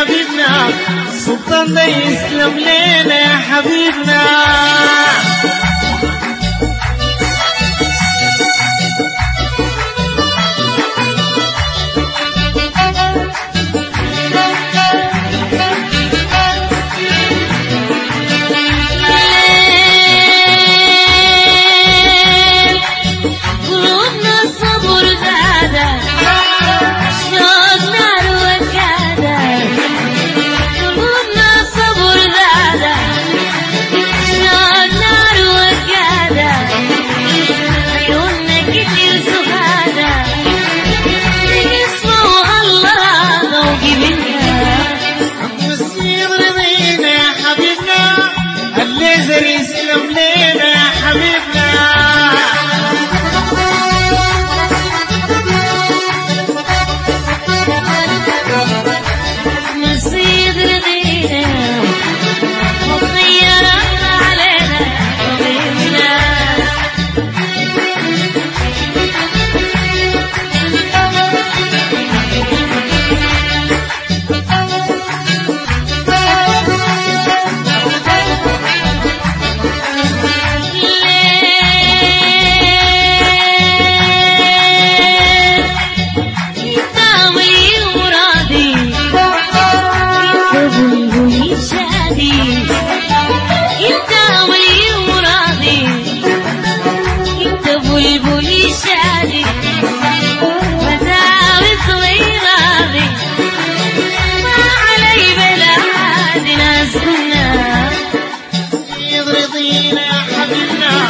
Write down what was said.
حبيبنا سلطان ده يسلم لينا يا حبيبنا. بلبلي شادي. مساوي صغيرة ما علي بلا عادي ناس حبيبنا